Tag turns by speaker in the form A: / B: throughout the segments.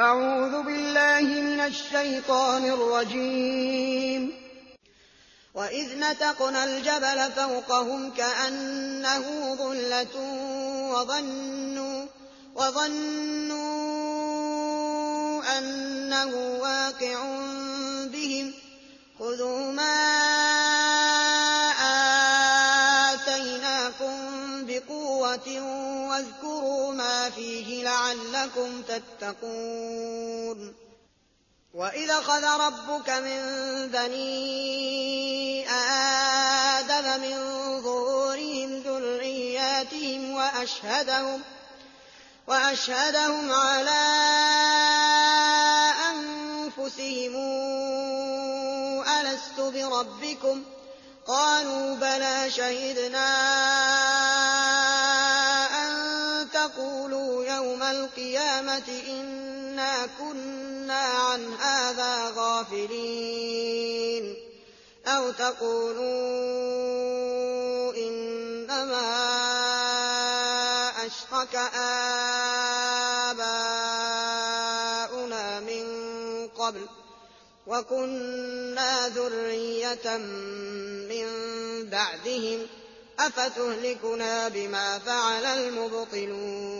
A: أعوذ بالله من الشيطان الرجيم وإذ نتقنا الجبل فوقهم كأنه ظلة وظنوا, وظنوا أنه واقع بهم خذوا ما فيه لعلكم تتقون وإذا خذ ربك من بني آدم من ظهورهم ذرياتهم وأشهدهم, وأشهدهم على أنفسهم ألست بربكم قالوا بلى شهدنا يوم القيامة إنا كنا عن هذا غافلين أو تقولوا إنما أشرك آباؤنا من قبل وكنا ذرية من بعدهم أفتهلكنا بما فعل المبطلون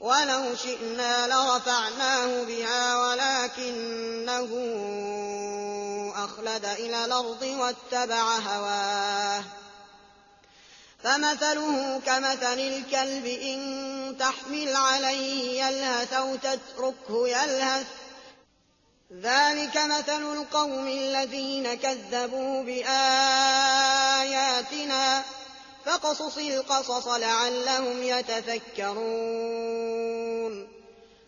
A: وَلَوْ شِئْنَا لَرَفَعْنَاهُ بِهَا وَلَٰكِنَّهُ أَخْلَدَ إِلَى الْأَرْضِ وَاتَّبَعَ هَوَاهُ ۚ فَمَثَلُهُ كَمَثَلِ الْكَلْبِ إِن تَحْمِلْ عَلَيْهِ يَلْهَثْ أَوْ تَتْرُكْهُ يَلْهَث ۚ ذَٰلِكَ مَثَلُ الْقَوْمِ الَّذِينَ كَذَّبُوا بِآيَاتِنَا ۖ فَاقْصُصِ الْقَصَصَ لَعَلَّهُمْ يَتَفَكَّرُونَ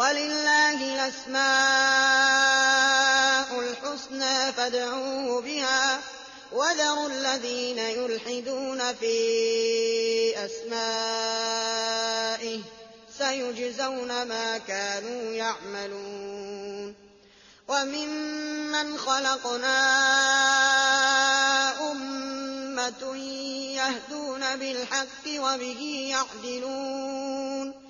A: وَلِلَّهِ الْأَسْمَاءُ الْحُسْنَىٰ فَادْعُوهُ بِهَا ۖ وَذَرُوا الَّذِينَ يُلْحِدُونَ فِي أَسْمَائِهِ ۚ سَيُجْزَوْنَ مَا كَانُوا يَعْمَلُونَ وَمِمَّنْ خَلَقْنَا أُمَّةٌ يَهْدُونَ بِالْحَقِّ وَبِهِ يَعْدِلُونَ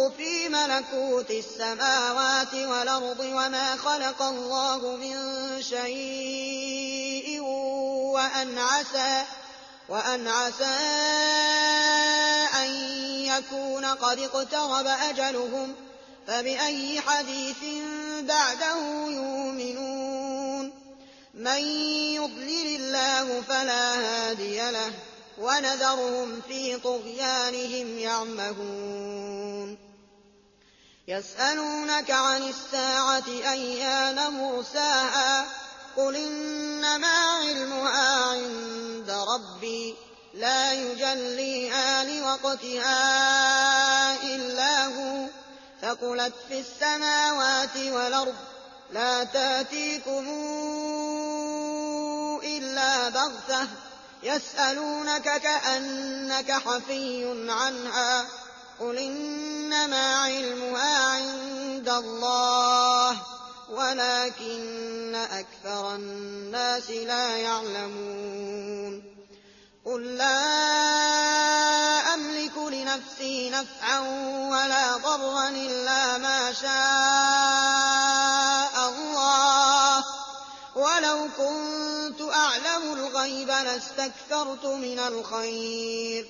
A: ملكوت السماوات والأرض وما خلق الله من شيء وأن عسى, وأن عسى أن يكون قد اقترب أجلهم فبأي حديث بعده يؤمنون من يضلل الله فلا هادي له ونذرهم في طغيانهم يعمهون يسألونك عن الساعة أيان مرساها قل إنما علمها عند ربي لا يجليها لوقتها إلا هو ثقلت في السماوات والأرض لا تاتيكم إلا بغتة يسألونك كأنك حفي عنها قل إنما علمها عند الله ولكن أكثر الناس لا يعلمون قل لا أملك لنفسي نفعا ولا ضرا إلا ما شاء الله ولو كنت أعلم الغيب لاستكثرت من الخير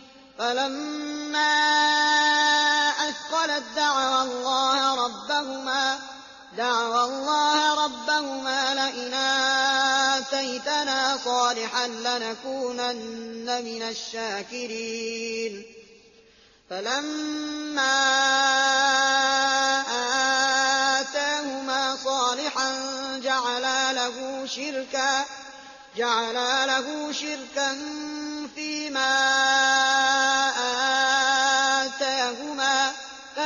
A: فلما أثقلت دعوا الله ربهما دعوا الله ربهما لئن آتيتنا صالحا لنكونن من الشاكرين فلما آتاهما صالحا جعلا له شركا جعلا له شركا فيما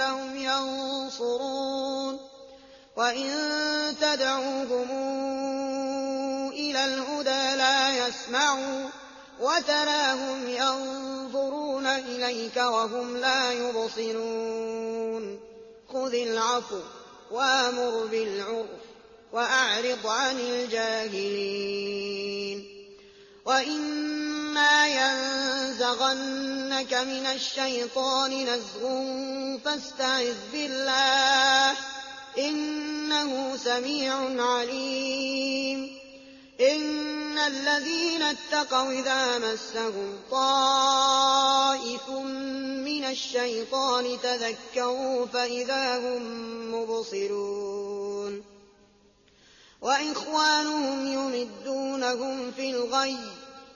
A: أنفسهم ينصرون وإن تدعوهم إلى الهدى لا يسمعوا وتراهم ينظرون إليك وهم لا يبصرون خذ العفو وامر بالعرف وأعرض عن الجاهلين وإن وَإِمَّا يَنزَغَنَّكَ مِنَ الشَّيْطَانِ نَزْغٌ فَاسْتَعِذْ بِاللَّهِ ۖ إِنَّهُ سَمِيعٌ عَلِيمٌ إِنَّ الَّذِينَ اتَّقَوْا إِذَا مَسَّهُمْ طَائِفٌ مِّنَ الشَّيْطَانِ تَذَكَّرُوا فَإِذَا هُم مُّبْصِرُونَ وَإِخْوَانُهُمْ يُمِدُّونَهُمْ فِي الْغَيِّ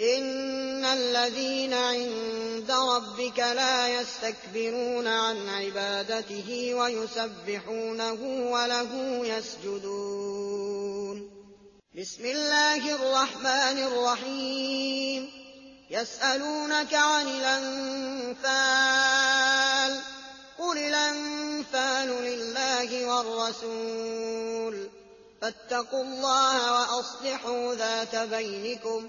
A: إن الذين عند ربك لا يستكبرون عن عبادته ويسبحونه وله يسجدون بسم الله الرحمن الرحيم يسألونك عن الأنفال قل الأنفال لله والرسول فاتقوا الله وأصلحوا ذات بينكم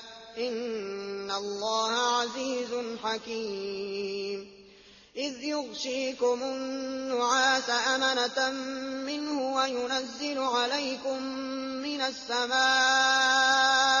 A: إِنَّ اللَّهَ عَزِيزٌ حَكِيمٌ إِذْ يُغْشِيكُمُ النُّعَاسَ أَمَنَةً مِّنْهُ وَيُنَزِّلُ عَلَيْكُم مِّنَ السَّمَاءِ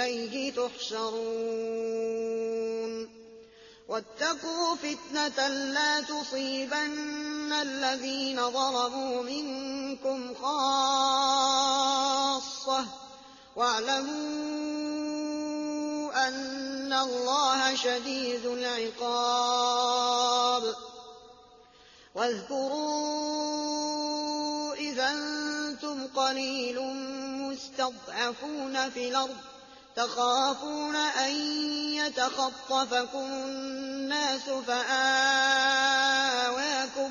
A: إليه تحشرون واتقوا فتنة لا تصيبن الذين ظلموا منكم خاصة واعلموا أن الله شديد العقاب واذكروا إذا أنتم قليل مستضعفون في الأرض تخافون أن يتخطفكم الناس فآواكم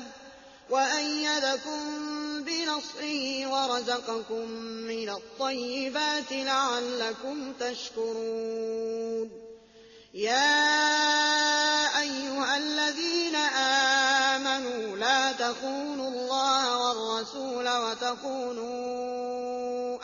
A: وأيدكم بنصره ورزقكم من الطيبات لعلكم تشكرون يا أيها الذين آمنوا لا تخونوا الله والرسول وتخونون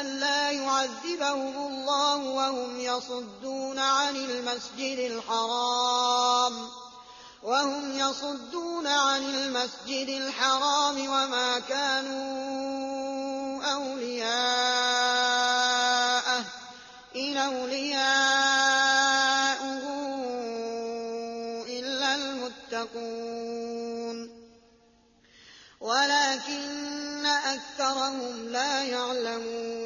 A: أَلَّا يُعَذِّبَهُمُ اللَّهُ وَهُمْ يَصُدُّونَ عَنِ الْمَسْجِدِ الْحَرَامِ وهم يصدون عن المسجد الحرام وما كانوا أولياءه إن أولياءه إلا المتقون ولكن أكثرهم لا يعلمون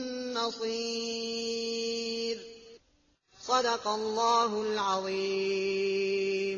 A: نَصِيرٍ صدق الله العظيم